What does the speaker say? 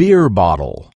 beer bottle.